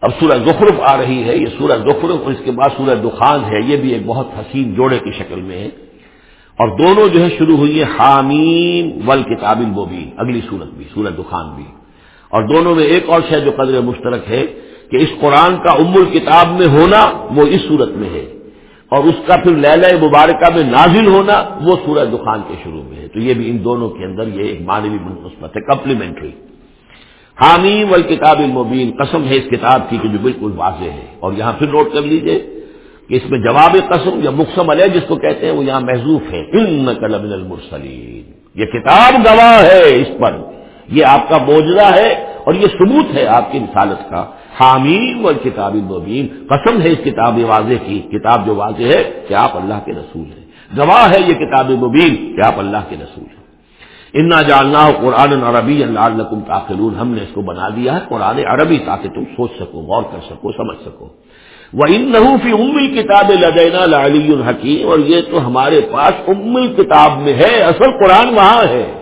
اب سورہ زخرف آ رہی ہے، یہ سورہ زخرف اور اس کے بعد سورہ دخان ہے، یہ بھی ایک بہت حسین جوڑے کی شکل میں ہے۔ اور دونوں جو ہے شروع ہوئی ہے حامیم ول کتاب المبین، اگلی سورت بھی، سورہ دخان بھی۔ اور دونوں میں ایک اور شہ جو قدر مشترک ہے کہ اس قرآن کا ام الکتاب میں ہونا وہ اس صورت میں ہے۔ اور اس کا پھر لیلہ مبارکہ میں نازل ہونا وہ سورہ دخان کے شروع میں ہے۔ تو یہ بھی ان دونوں کے اندر یہ ایک مانوی منقسمت ہے کمپلیمنٹری حامیم والکتاب المبین، قسم ہے اس کتاب کی کہ جو بالکل واضح ہے۔ اور یہاں پھر نوٹ کر لیجیے کہ اس میں جواب قسم یا مقسم علیہ جس کو کہتے ہیں وہ یہاں محضوف ہے۔ ان قلم المرسلین۔ یہ کتاب گواہ ہے اس پر۔ یہ آپ کا موجودہ ہے اور یہ ثبوت ہے آپ کی رسالت کا۔ حامیم اور کتاب المبین۔ قسم ہے اس کتاب واضح کی۔ کتاب جو واضح ہے کہ آپ اللہ کے رسول ہیں۔ گواہ ہے یہ کتاب مبین کہ آپ اللہ کے رسول ہیں۔ انا جاننا ہو قرآن عربی اللہ تاخلون ہم نے اس کو بنا دیا ہے قرآن عربی تاکہ تم سوچ سکو، غور کر سکو، سمجھ سکو۔ وہ ان نحوفی امل کتاب لدینا لعلی الحکیم اور یہ تو ہمارے پاس امل کتاب میں ہے، اصل قرآن وہاں ہے۔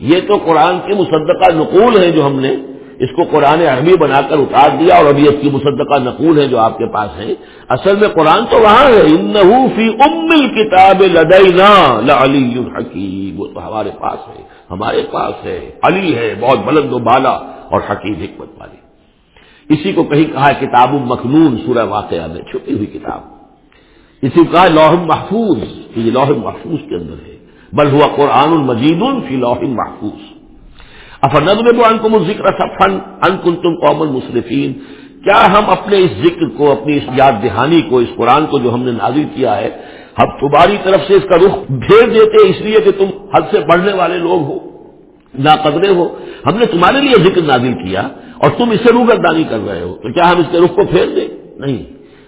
یہ تو قرآن کے مصدقہ نقول ہیں جو ہم نے اس کو قرآن عربی بنا کر اتار دیا اور ابھی اس کی مصدقہ نقول ہے جو آپ کے پاس ہے اصل میں قرآن تو وہاں ہے۔ فی ام کتاب لدینا لعلی الحکیم وہ تو ہمارے پاس ہے۔ ہمارے پاس ہے۔ علی ہے۔ بہت بلند و بالا اور حکیم حکمت والی۔ اسی کو کہیں کہا ہے کتاب مخنون، سورہ واقعہ میں چھپی ہوئی کتاب۔ اسی کو کہا لوح محفوظ۔ یہ لوح محفوظ کے اندر ہے۔ بل ہوا قرآن المجید فی لوح محفوظ۔ افن کو ذکر سفن ان کن تم قوم المصرفین کیا ہم اپنے اس ذکر کو، اپنی اس یاد دہانی کو، اس قرآن کو جو ہم نے نازل کیا ہے، ہم تمہاری طرف سے اس کا رخ بھیج دیتے اس لیے کہ تم حد سے بڑھنے والے لوگ ہو نہ قدرے ہو۔ ہم نے تمہارے لیے ذکر نازل کیا اور تم اسے روگردانی کر رہے ہو۔ تو کیا ہم اس کے رخ کو پھیر دیں؟ نہیں۔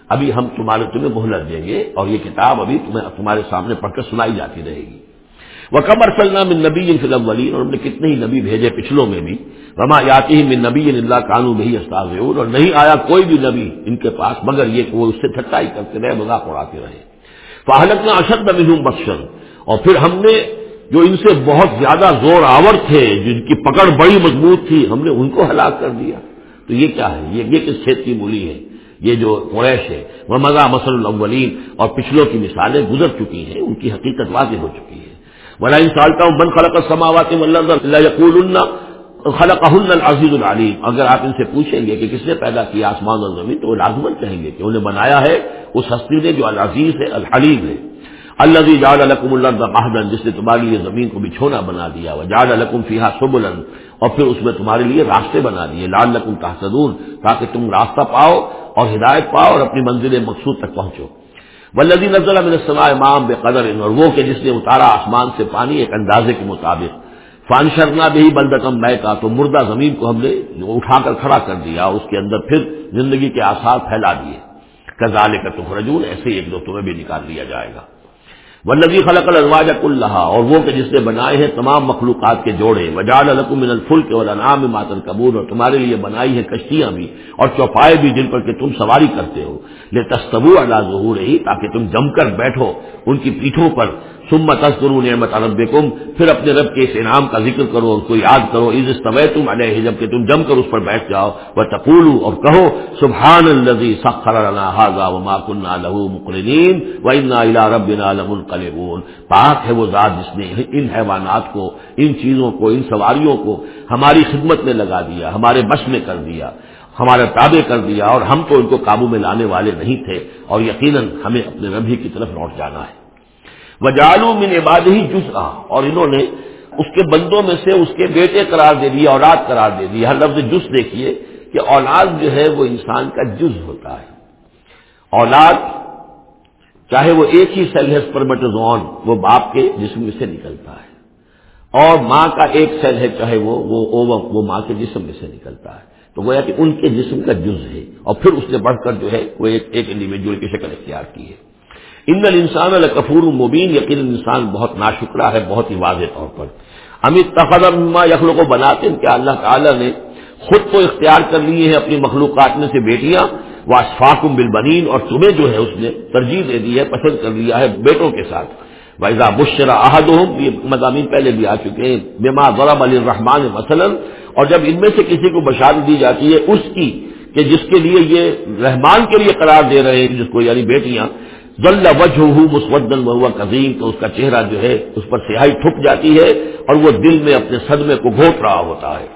ابھی ہم تمہارے تمہیں مہلت دیں گے اور یہ کتاب ابھی تمہیں تمہارے سامنے پڑھ کر سنائی جاتی رہے گی۔ وہ قبر سلنا من نبی فلم ولین اور ہم نے کتنے ہی نبی بھیجے پچھلوں میں بھی۔ وما یاتی من نبی اللہ قانو بھی استاذ اور نہیں آیا کوئی بھی نبی ان کے پاس، مگر یہ کہ وہ اس سے ٹھٹائی کرتے رہے، مذاق اڑاتے رہے۔ فہلک نہ اشد نبی بخشن اور پھر ہم نے جو ان سے بہت زیادہ زور آور تھے، جن کی پکڑ بڑی مضبوط تھی، ہم نے ان کو ہلاک کر دیا۔ تو یہ کیا ہے؟ یہ یہ کس کھیت کی مولی ہے؟ یہ جو قریش ہے۔ وہ مزہ مسل الاولین اور پچھلوں کی مثالیں گزر چکی ہیں، ان کی حقیقت واضح ہو چکی ہے۔ بلا ان سالتا ہوں بند خلق سماوات یقول خلق العزیز العلیم اگر آپ ان سے پوچھیں گے کہ کس نے پیدا کیا آسمان اور زمین، تو وہ لازمن کہیں گے کہ انہیں بنایا ہے۔ اس ہستی نے جو العزیز ہے، الحلیم ہے۔ اللہ جاد الکم اللہ جس نے تمہارے لیے زمین کو بچھونا بنا دیا۔ وہ جاد الکم فیحا سبلن اور پھر اس میں تمہارے لیے راستے بنا دیے۔ لال لکم تحسدون، تاکہ تم راستہ پاؤ اور ہدایت پاؤ اور اپنی منزل مقصود تک پہنچو۔ ولدی نزلہ میں سما امام بے قدر اور وہ کہ جس نے اتارا آسمان سے پانی ایک اندازے کے مطابق۔ فان شرنا بھی بلدکم میں کا تو مردہ زمین کو ہم نے اٹھا کر کھڑا کر دیا اس کے اندر پھر زندگی کے آثار پھیلا دیے۔ کزال کا تخرجون، ایسے ایک دو تمہیں بھی نکال لیا جائے گا۔ ولدی خلق الواج اللہ اور وہ کہ جس نے بنائے ہیں تمام مخلوقات کے جوڑے وجال القم من الفل انعام نام ماتر قبول اور تمہارے لیے بنائی ہے کشتیاں بھی، اور چوپائے بھی جن پر کہ تم سواری کرتے ہو۔ لے تصبو اللہ ظہور ہی تاکہ تم جم کر بیٹھو ان کی پیٹھوں پر۔ سم تذکرو نعمت رب پھر اپنے رب کے اس انعام کا ذکر کرو اس کو یاد کرو عز استوے تم علیہ، جبکہ تم جم کر اس پر بیٹھ جاؤ وہ تقولو اور کہو سبحان الذي سخر لنا هذا وما كنا له مقرنين وانا الى ربنا لمنقلبون۔ پاک ہے وہ ذات جس نے ان حیوانات کو، ان چیزوں کو، ان سواریوں کو ہماری خدمت میں لگا دیا، ہمارے بش میں کر دیا ہمارا تابع کر دیا، اور ہم تو ان کو قابو میں لانے والے نہیں تھے، اور یقیناً ہمیں اپنے ربی کی طرف لوٹ جانا ہے۔ وجالو من عباد ہی جز اور انہوں نے اس کے بندوں میں سے اس کے بیٹے قرار دے دیے، اولاد قرار دے دی ہر لفظ جز دیکھیے کہ اولاد جو ہے وہ انسان کا جز ہوتا ہے۔ اولاد چاہے وہ ایک ہی سیل ہے اسپرمٹوزون وہ باپ کے جسم میں سے نکلتا ہے۔ اور ماں کا ایک سیل ہے، چاہے وہ وہ اوم، وہ ماں کے جسم میں سے نکلتا ہے۔ تو گویا کہ ان کے جسم کا جز ہے۔ اور پھر اس نے بڑھ کر جو ہے وہ ایک انڈیویجل کی شکل اختیار کی ہے۔ ان انسان الکفور مبین، یقین انسان بہت ناشکرا ہے، بہت ہی واضح طور پر۔ امت تخما یخلوں کو بناتے ہیں کہ اللہ تعالیٰ نے خود کو اختیار کر لیے ہیں اپنی مخلوقات میں سے بیٹیاں۔ وہ اشفاقم بالبنین، اور تمہیں جو ہے اس نے ترجیح دے دی ہے، پسند کر لیا ہے بیٹوں کے ساتھ۔ ویزا بشرا احد یہ مضامین پہلے بھی آ چکے ہیں۔ بما غرب علی الرحمان مثلاً، اور جب ان میں سے کسی کو بشارت دی جاتی ہے، اس کی کہ جس کے لیے یہ رحمان کے لیے قرار دے رہے ہیں، جس کو یعنی بیٹیاں ذل وجہ مسودن بہوا قزیم تو اس کا چہرہ جو ہے اس پر سیاہی ٹھک جاتی ہے اور وہ دل میں اپنے صدمے کو گھوٹ رہا ہوتا ہے۔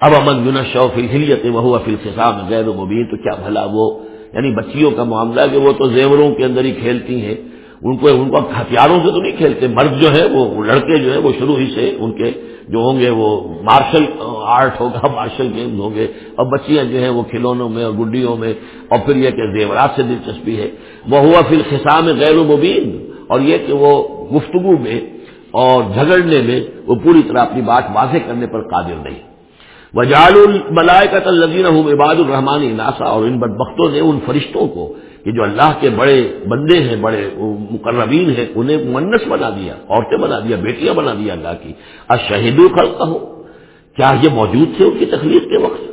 اب امن یون شوف الحلیت وہ فی الخصام غیر مبین تو کیا بھلا وہ؟ یعنی بچیوں کا معاملہ کہ وہ تو زیوروں کے اندر ہی کھیلتی ہیں۔ ان کو ان کو ہتھیاروں سے تو نہیں کھیلتے، مرد جو ہے وہ لڑکے جو ہے وہ شروع ہی سے ان کے جو ہوں گے وہ مارشل آرٹ ہوگا مارشل گیمز ہوں گے۔ اور بچیاں جو ہیں وہ کھلونوں میں اور گڈیوں میں۔ اور پھر یہ کہ زیورات سے دلچسپی ہے۔ وہ ہوا پھر خسام غیر مبین۔ اور یہ کہ وہ گفتگو میں اور جھگڑنے میں وہ پوری طرح اپنی بات واضح کرنے پر قادر نہیں۔ وجال الملائے کا تلزین عباد الرحمانی ناسا اور ان بدبختوں نے ان فرشتوں کو کہ جو اللہ کے بڑے بندے ہیں، بڑے مقربین ہیں، انہیں منس بنا دیا، عورتیں بنا دیا، بیٹیاں بنا دیا اللہ کی۔ اشہید خلق ہو کیا یہ موجود تھے ان کی تخلیق کے وقت؟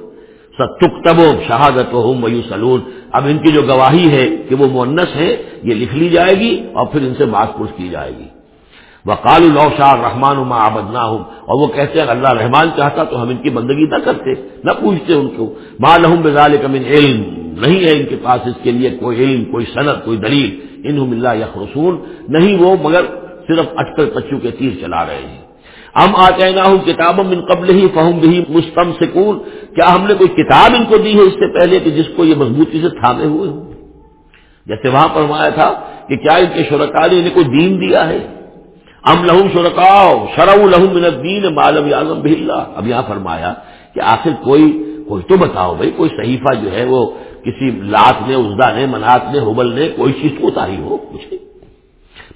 ستب شہادت و میو سلون اب ان کی جو گواہی ہے کہ وہ مونس ہے یہ لکھ لی جائے گی اور پھر ان سے بات پرس کی جائے گی۔ وہ کال شاہ رحمان ما آبدنا ہوں اور وہ کہتے ہیں اللہ رحمان چاہتا تو ہم ان کی بندگی نہ کرتے، نہ پوچھتے ان کو۔ ماں لہم بزال کمن علم۔ نہیں ہے ان کے پاس اس کے لیے کوئی علم، کوئی صنعت، کوئی دلیل، انہم اللہ یا رسول نہیں وہ مگر صرف اٹکل پچو کے تیر چلا رہے ہیں۔ ہم آتے نہ ہوں کتاب من قبل ہی فہم بھی مستم سکون کیا ہم نے کوئی کتاب ان کو دی ہے اس سے پہلے کہ جس کو یہ مضبوطی سے تھامے ہوئے ہوں؟ جیسے وہاں فرمایا تھا کہ کیا ان کے شرکا نے انہیں کوئی دین دیا ہے؟ ام لہم شرکاؤ شرع لہم من الدین معلوم اعظم بھلا اب یہاں فرمایا کہ آخر کوئی کوئی تو بتاؤ بھائی، کوئی صحیفہ جو ہے وہ کسی لات نے ازدا نے، منات نے، حبل نے، کوئی چیز کو اتاری ہو، کچھ نہیں۔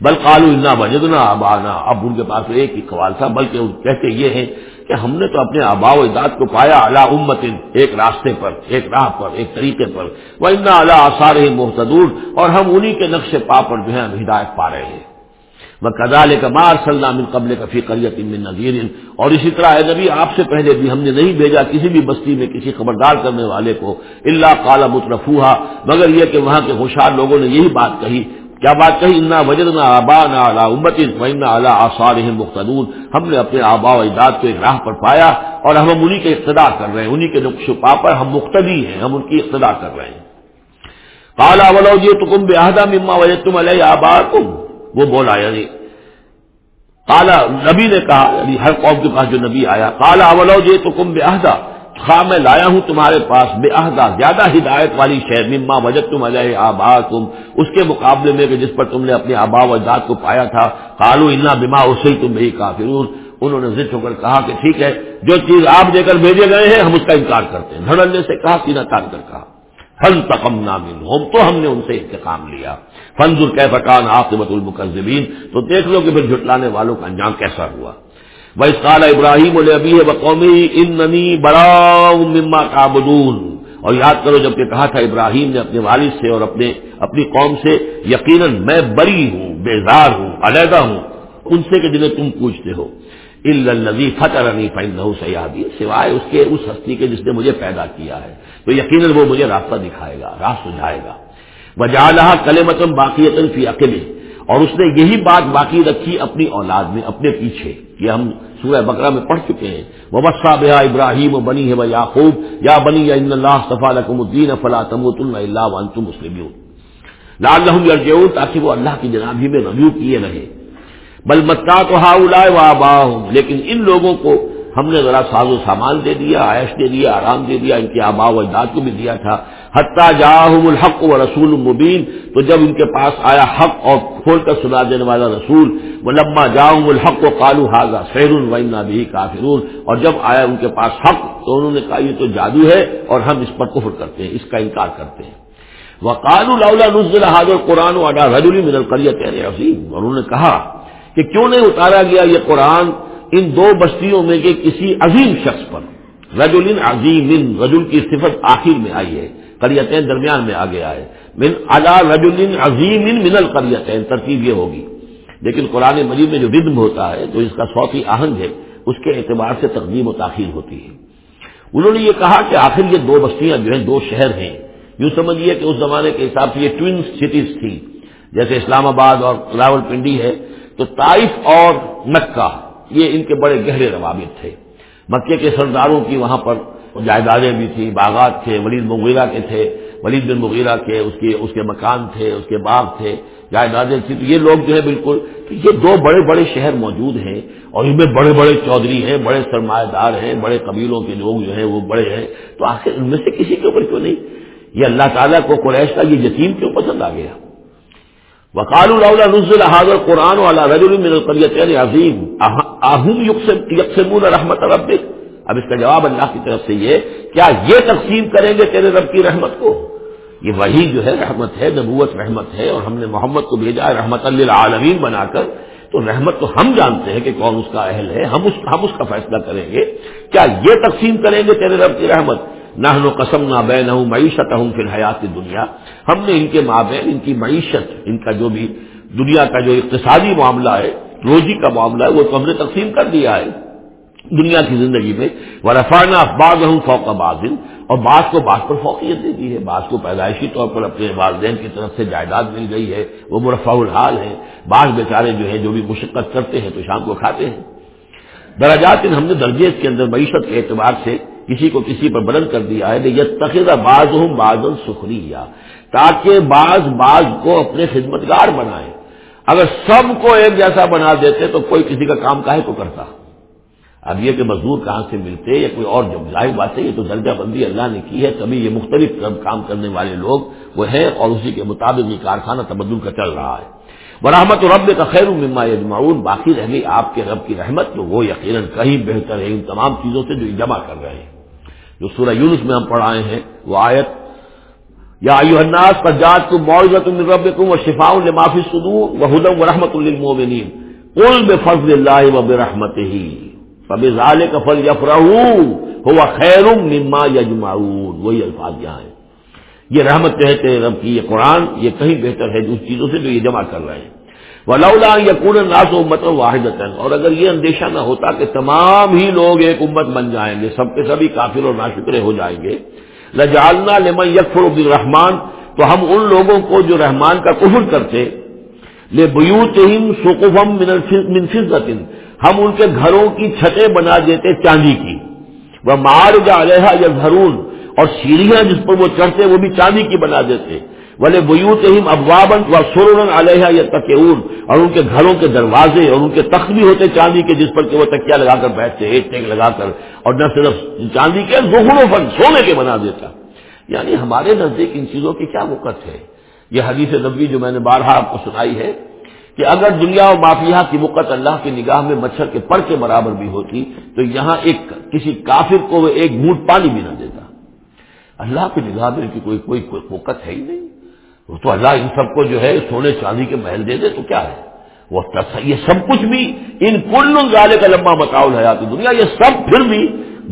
بل قالو انا وجدنا آبانا اب ان کے پاس ایک ہی قوال تھا، بلکہ کہتے یہ ہیں کہ ہم نے تو اپنے آبا و اجداد کو پایا اللہ امت ایک راستے پر، ایک راہ پر، ایک طریقے پر۔ وہ انا اللہ آثار محتدور اور ہم انہی کے نقش پا پر جو ہے ہدایت پا رہے ہیں۔ وہ کدال کا مار سلام قبل کفی قریت من نذیر۔ اور اسی طرح ہے نبی، آپ سے پہلے بھی ہم نے نہیں بھیجا کسی بھی بستی میں کسی خبردار کرنے والے کو اللہ کالا مترفوہا، مگر یہ کہ وہاں کے ہوشیار لوگوں نے یہی بات کہی۔ کیا بات کہی؟ انا وجد نہ آبا نہ اعلیٰ امت ونا اعلیٰ آثار مختدور ہم نے اپنے آبا و اجداد کو ایک راہ پر پایا اور ہم انہی کے اقتدا کر رہے ہیں، انہی کے نقش پا پر ہم مختدی ہیں، ہم ان کی اقتدا کر رہے ہیں۔ کالا ولو جی تو کم بے مما وجد تم علیہ آبا وہ بولا یعنی کالا نبی نے کہا یعنی ہر قوم کے پاس جو نبی آیا کالا اولو جے تو کم بے عہدہ خواہ میں لایا ہوں تمہارے پاس بے عہدہ زیادہ ہدایت والی شہر مما وجد تم اجائے آبا تم اس کے مقابلے میں کہ جس پر تم نے اپنے آبا و اجداد کو پایا تھا کالو انا بیما اسے تم بھی کافر انہوں نے ضد ہو کر کہا کہ ٹھیک ہے، جو چیز آپ دے کر بھیجے گئے ہیں، ہم اس کا انکار کرتے ہیں۔ دھڑنے سے کہا، سینا تان کر کہا۔ فن تقم نامن ہوم تو ہم نے ان سے انتقام لیا۔ فنز القی فقان آفمت المقزبین تو دیکھ لو کہ پھر جھٹلانے والوں کا انجام کیسا ہوا۔ وہ اس قال ابراہیم البی ہے قومی ان ننی بڑا مما کابدون اور یاد کرو، جبکہ کہا تھا ابراہیم نے اپنے والد سے اور اپنے، اپنی قوم سے، یقیناً میں بری ہوں، بیزار ہوں، علیحدہ ہوں، ان سے کہ جنہیں تم پوچھتے ہو۔ الزی فتح رنی سیادی سوائے اس کے، اس ہستی کے جس نے مجھے پیدا کیا ہے۔ تو یقیناً وہ مجھے راستہ دکھائے گا، راہ سجھائے گا۔ وجالہ کل متم باقی فی عقل اور اس نے یہی بات باقی رکھی اپنی اولاد میں، اپنے پیچھے۔ کہ ہم سورہ بکرا میں پڑھ چکے ہیں۔ وبسا بیا ابراہیم بنی ہے یاقوب یا بنی یا ان اللہ صفا لکم الدین فلا تمت اللہ وانتم مسلم لال لہم تاکہ وہ اللہ کی جنابی میں رجوع کیے رہے بل متا تو ہا و لیکن ان لوگوں کو ہم نے ذرا ساز و سامان دے دیا، عائش دے دیا، آرام دے دیا، ان کے آبا و اجداد کو بھی دیا تھا۔ حتیٰ جاہم الحق و رسول مبین، تو جب ان کے پاس آیا حق اور کھول کر سنا دینے والا رسول وہ لما جاؤں الحق و کالو حاضہ سیر الوین بھی کافرون۔ اور جب آیا ان کے پاس حق، تو انہوں نے کہا یہ تو جادو ہے اور ہم اس پر کفر کرتے ہیں، اس کا انکار کرتے ہیں۔ وہ کالو لاؤلا نزل حاضر قرآن و اڈا رجولی من القریت عظیم اور انہوں نے کہا کہ کیوں نہیں اتارا گیا یہ قرآن ان دو بستیوں میں کے کسی عظیم شخص پر؟ رجول عظیم رجول کی صفت آخر میں آئی ہے کریتیں درمیان میں آگے آئے۔ من الا رجول عظیم من القریتین، ترتیب یہ ہوگی۔ لیکن قرآن مجید میں جو ردم ہوتا ہے، جو اس کا سوتی آہنگ ہے، اس کے اعتبار سے تقدیم و تاخیر ہوتی ہے۔ انہوں نے یہ کہا کہ آخر یہ دو بستیاں جو ہیں، دو شہر ہیں۔ یوں سمجھیے کہ اس زمانے کے حساب سے یہ ٹوین سٹیز تھی جیسے اسلام آباد اور راول پنڈی ہے تو طائف اور مکہ، یہ ان کے بڑے گہرے روابط تھے۔ مکے کے سرداروں کی وہاں پر جائیدادیں بھی تھیں، باغات تھے، ولید مغیرہ کے تھے۔ ولید بن مغیرہ کے اس کے اس کے مکان تھے، اس کے باغ تھے، جائیدادیں تھیں۔ تو یہ لوگ جو ہے بالکل یہ دو بڑے بڑے شہر موجود ہیں اور ان میں بڑے بڑے چودھری ہیں، بڑے سرمایہ دار ہیں، بڑے قبیلوں کے لوگ جو ہیں وہ بڑے ہیں۔ تو آخر ان میں سے کسی کے اوپر کیوں نہیں؟ یہ اللہ تعالیٰ کو قریش کا یہ یتیم کیوں پسند آ گیا؟ وکال اللہ نزل حاضر قرآن والا رجل من القریت عظیم آہم یکسمون رحمت رب اب اس کا جواب اللہ کی طرف سے یہ کیا یہ تقسیم کریں گے تیرے رب کی رحمت کو؟ یہ وہی جو ہے رحمت ہے، نبوت رحمت ہے، اور ہم نے محمد کو بھیجا ہے رحمت اللہ بنا کر۔ تو رحمت تو ہم جانتے ہیں کہ کون اس کا اہل ہے، ہم اس ہم اس کا فیصلہ کریں گے۔ کیا یہ تقسیم کریں گے تیرے رب کی رحمت؟ نہ قسم نہ بے نہ معیشت ہوں پھر حیات دنیا ہم نے ان کے ماں ان کی معیشت، ان کا جو بھی دنیا کا جو اقتصادی معاملہ ہے، روزی کا معاملہ ہے، وہ تو ہم نے تقسیم کر دیا ہے۔ دنیا کی زندگی میں وہ رفانہ افباد ہوں فوق بازن اور بعض کو بعض پر فوقیت دے دی ہے۔ بعض کو پیدائشی طور پر اپنے والدین کی طرف سے جائیداد مل گئی ہے، وہ مرفع الحال ہے بعض بیچارے جو ہیں، جو بھی مشقت کرتے ہیں، تو شام کو کھاتے ہیں۔ دراجات ہم نے درجے کے اندر معیشت کے اعتبار سے کسی کو کسی پر بلند کر دیا ہے یہ تقیدہ باز ہوں باز سکھری تاکہ بعض بعض کو اپنے خدمتگار بنائے۔ اگر سب کو ایک جیسا بنا دیتے تو کوئی کسی کا کام کاہے کو کرتا۔ اب یہ کہ مزدور کہاں سے ملتے یا کوئی اور جب ظاہر بات ہے، یہ تو درجہ بندی اللہ نے کی ہے۔ تبھی یہ مختلف کام کرنے والے لوگ وہ ہیں اور اسی کے مطابق یہ کارخانہ تبدل کا چل رہا ہے۔ برحمت رب کا خیر مما یجمعون باقی رہ گئی آپ کے رب کی رحمت تو وہ یقیناً کہیں بہتر ہے ان تمام چیزوں سے جو جمع کر رہے ہیں۔ جو سورہ یونس میں ہم پڑھائے ہیں، وہ آیت، یا ایو الناس پر جات کو معاوضت رب کم و شفا معافی سدور و ہدم و رحمت المومنین قل بفضل اللہ و برحمت ہی فب ظال کفل یفرا ہوا خیر مما یجمعون، وہی الفاظ یہاں ہیں۔ یہ رحمت کہتے رب کی، یہ قرآن، یہ کہیں بہتر ہے اس چیزوں سے جو یہ جمع کر رہے ہیں۔ ولا یقون ناس امت واحد اور اگر یہ اندیشہ نہ ہوتا کہ تمام ہی لوگ ایک امت بن جائیں گے، سب کے سبھی کافر اور ناشکرے ہو جائیں گے لجالنا لمن یکفر الرحمان تو ہم ان لوگوں کو جو رحمان کا کفر کرتے لے بیوت سکوفم منفظ ہم ان کے گھروں کی چھتیں بنا دیتے چاندی کی۔ وہ مار جا علیہ یا اور سیڑھیاں جس پر وہ چڑھتے، وہ بھی چاندی کی بنا دیتے۔ بولے بیوت ہم ابوابن و سورن علیہ یا اور ان کے گھروں کے دروازے اور ان کے تخت بھی ہوتے چاندی کے، جس پر کہ وہ تکیا لگا کر بیٹھتے، ایک ٹیک لگا کر، اور نہ صرف چاندی کے گھڑوں پر سونے کے بنا دیتا۔ یعنی ہمارے نزدیک ان چیزوں کی کیا وقت ہے؟ یہ حدیث نبی جو میں نے بارہا آپ کو سنائی ہے کہ اگر دنیا و مافیا کی وقت اللہ کی نگاہ میں مچھر کے پڑ کے برابر بھی ہوتی، تو یہاں ایک کسی کافر کو وہ ایک گھونٹ پانی بھی نہ دیتا۔ اللہ کی نگاہ میں کی کوئی کوئی وقت ہے ہی نہیں۔ تو اللہ ان سب کو جو ہے سونے چاندی کے محل دے دے، تو کیا ہے؟ وہ یہ سب کچھ بھی ان کل گالے کا لمبا مقاول ہے دنیا یہ سب پھر بھی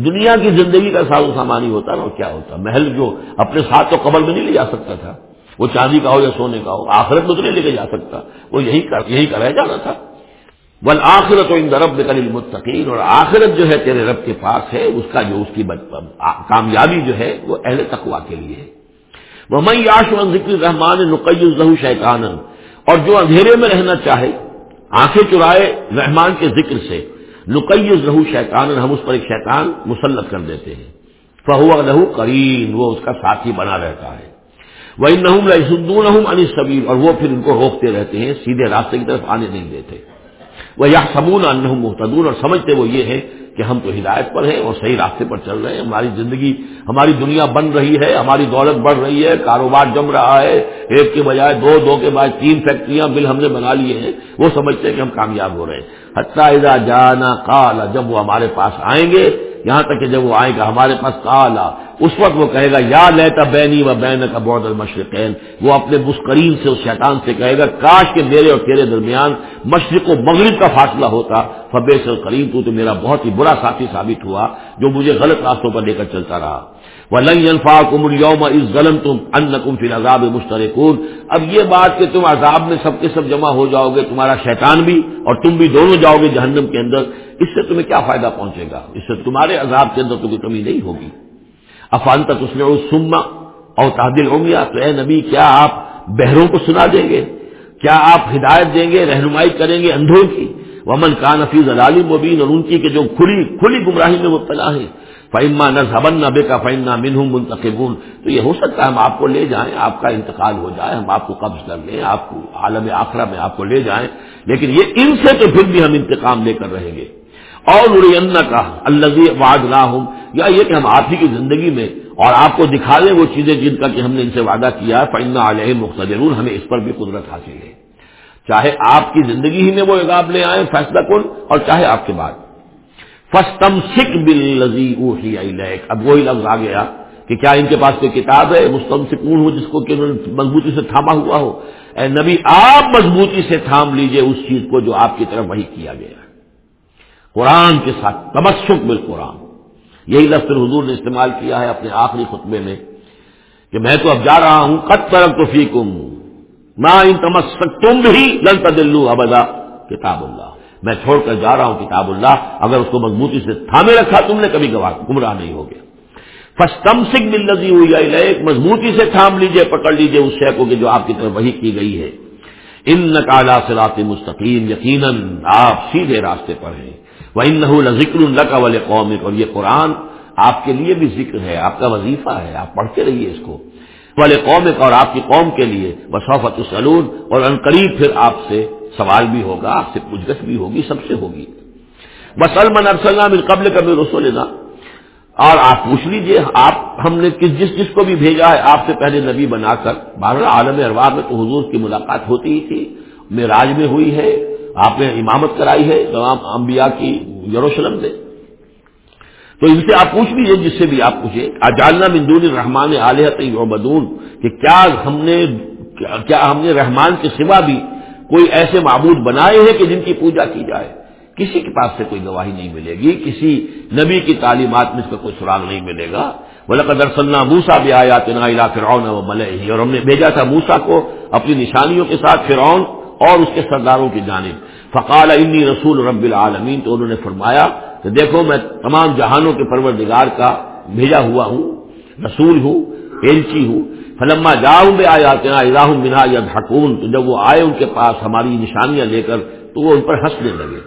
دنیا کی زندگی کا ساز و سامانی ہوتا نا کیا ہوتا؟ محل جو اپنے ساتھ تو قبر میں نہیں لے جا سکتا تھا، وہ چاندی کا ہو یا سونے کا ہو، آخرت میں تو نہیں لے کے جا سکتا، وہ یہی کر یہی کرا جانا تھا۔ بل آخرت و ان رب نکل متقین اور آخرت جو ہے تیرے رب کے پاس ہے، اس کا جو اس کی کامیابی جو ہے وہ اہل تقوا کے لیے ہے۔ وہ میں یاش و ذکر رحمان نقی الظہ شیطان اور جو اندھیرے میں رہنا چاہے، آنکھیں چرائے رحمان کے ذکر سے نقی الظہ شیطان ہم اس پر ایک شیطان مسلط کر دیتے ہیں۔ فہو لہو کرین وہ اس کا ساتھی بنا رہتا ہے۔ وہ نحم علی سبیر اور وہ پھر ان کو روکتے رہتے ہیں، سیدھے راستے کی طرف آنے نہیں دیتے۔ وہ یا سمون محتدون اور سمجھتے وہ یہ ہے کہ ہم تو ہدایت پر ہیں اور صحیح راستے پر چل رہے ہیں۔ ہماری زندگی، ہماری دنیا بن رہی ہے، ہماری دولت بڑھ رہی ہے، کاروبار جم رہا ہے۔ ایک کے بجائے دو دو کے بعد تین فیکٹریاں بل ہم نے بنا لیے ہیں۔ وہ سمجھتے ہیں کہ ہم کامیاب ہو رہے ہیں۔ حتیٰ جانا کالا جب وہ ہمارے پاس آئیں گے، یہاں تک کہ جب وہ آئے گا ہمارے پاس کالا اس وقت وہ کہے گا یا لیتا بینی و بین کا بہت المشرقین. وہ اپنے مسکرین سے اس شیطان سے کہے گا کاش کے میرے اور تیرے درمیان مشرق و مغرب کا فاصلہ ہوتا فبے سے کریم تو, تو میرا بہت ہی برا ساتھی ثابت ہوا جو مجھے غلط راستوں پر لے کر چلتا رہا۔ وہ لنگ الفا کمر یوم اس غلط تم ان کم فی عذاب مشترکون اب یہ بات کہ تم عذاب میں سب کے سب جمع ہو جاؤ گے تمہارا شیطان بھی اور تم بھی دونوں جاؤ گے جہنم کے اندر اس سے تمہیں کیا فائدہ پہنچے گا؟ اس سے تمہارے عذاب کے اندر تو کوئی کمی نہیں ہوگی۔ افان تک اس نے سما اور تعدل عمیا تو اے نبی، کیا آپ بہروں کو سنا دیں گے؟ کیا آپ ہدایت دیں گے، رہنمائی کریں گے اندھوں کی؟ ومن کان حفیظ علالم مبین، اور ان کی کہ جو کھلی کھلی گمراہی میں مبتلا ہے۔ فعما نہ نہ بے کا فائنہ منہ منتقبون تو یہ ہو سکتا ہے ہم آپ کو لے جائیں، آپ کا انتقال ہو جائے، ہم آپ کو قبض کر لیں، آپ کو عالم آخرہ میں آپ کو لے جائیں۔ لیکن یہ ان سے تو پھر بھی ہم انتقام لے کر رہیں گے۔ اور ارین کا الزی واد نہ ہوں یا یہ کہ ہم آپ ہی کی زندگی میں اور آپ کو دکھا دیں وہ چیزیں جن کا کہ ہم نے ان سے وعدہ کیا فائنہ علیہ مختلف ہمیں اس پر بھی قدرت حاصل ہے۔ چاہے آپ کی زندگی ہی میں وہ عذاب لے آئیں، فیصلہ کن، اور چاہے آپ کے بعد۔ فستم سکھ بل لذی اب وہی لفظ آ گیا کہ کیا ان کے پاس کوئی کتاب ہے؟ مستم سکون ہو، جس کو کہ انہوں نے مضبوطی سے تھاما ہوا ہو۔ اے نبی، آپ مضبوطی سے تھام لیجیے اس چیز کو جو آپ کی طرف وہی کیا گیا۔ ہے قرآن کے ساتھ تبسک بال قرآن یہی لفظ حضور نے استعمال کیا ہے اپنے آخری خطبے میں کہ میں تو اب جا رہا ہوں کت طرف تو فیکم۔ نہ ان تمسک تم بھی للت دلو ابدا۔ کتاب اللہ۔ میں چھوڑ کر جا رہا ہوں کتاب اللہ۔ اگر اس کو مضبوطی سے تھامے رکھا تم نے، کبھی گواہ گمراہ نہیں ہو گیا فسٹم سکھ مل لذی ہوئی ایک مضبوطی سے تھام لیجیے، پکڑ لیجیے اس شے کو کہ جو آپ کی طرف وہی کی گئی ہے۔ ان نقالا سرات مستقیم، یقیناً آپ سیدھے راستے پر ہیں۔ وہ ان ذکر اللہ کا والے قوم اور یہ قرآن آپ کے لیے بھی ذکر ہے، آپ کا وظیفہ ہے، آپ پڑھتے رہیے اس کو۔ والے قوم اور آپ کی قوم کے لیے بصوفت السلون اور انقریب پھر آپ سے سوال بھی ہوگا، آپ سے پوچھ گچھ بھی ہوگی، سب سے ہوگی۔ بس المن ارسلام من قبل کبھی رسول لینا اور آپ پوچھ لیجیے، آپ ہم نے کس جس جس کو بھی بھیجا ہے، آپ سے پہلے نبی بنا کر۔ بارہ عالم ارباب میں تو حضور کی ملاقات ہوتی ہی تھی میں راج میں ہوئی ہے آپ نے امامت کرائی ہے تمام انبیاء کی یروشلم سے تو ان سے آپ پوچھ لیجیے جس سے بھی آپ پوچھیں اجالنا مندون رحمان عالیہ بدون کہ کیا ہم نے، کیا ہم نے رحمان کے سوا بھی کوئی ایسے معبود بنائے ہیں کہ جن کی پوجا کی جائے؟ کسی کے پاس سے کوئی گواہی نہیں ملے گی، کسی نبی کی تعلیمات میں اس کا کوئی سراغ نہیں ملے گا۔ بولے قدر سلنا موسا بھی آیا تنا فرعون و ملے ہی اور ہم نے بھیجا تھا موسا کو اپنی نشانیوں کے ساتھ، فرعون اور اس کے سرداروں کی جانب۔ فقال انی رسول رب العالمین، تو انہوں نے فرمایا کہ دیکھو، میں تمام جہانوں کے پروردگار کا بھیجا ہوا ہوں، رسول ہوں ایلچی ہوں۔ فلما جاؤں بے آیا الہ بنا یا دھکون تو جب وہ آئے ان کے پاس ہماری نشانیاں لے کر، تو وہ ان پر ہنسنے لگے۔